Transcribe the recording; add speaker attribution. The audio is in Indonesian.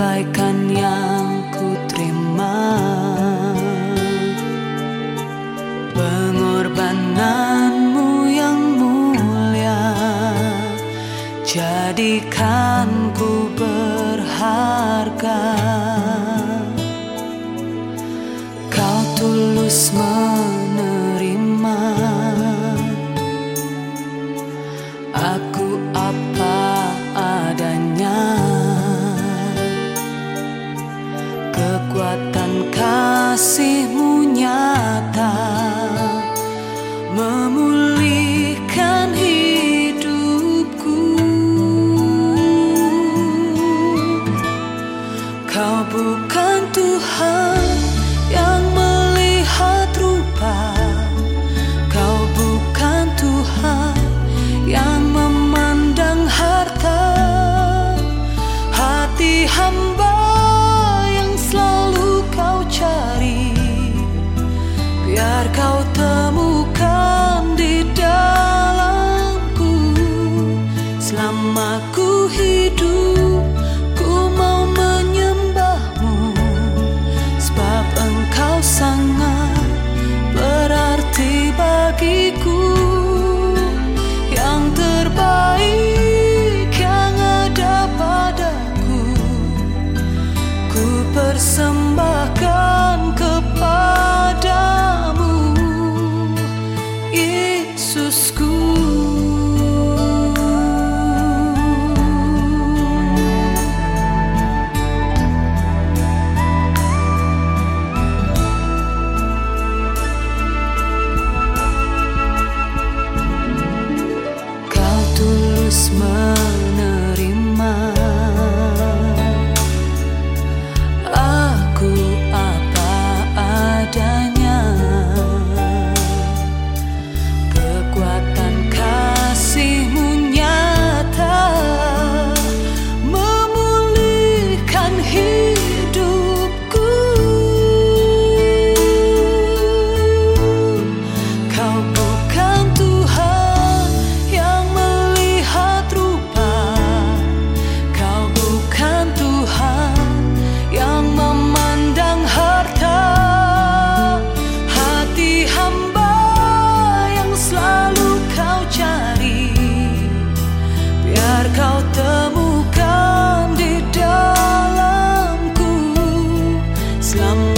Speaker 1: kebaikan yang ku terima pengorbananmu yang mulia jadikan ku berharga. Kau tulus men kasihmu nyata. barca To school slumber.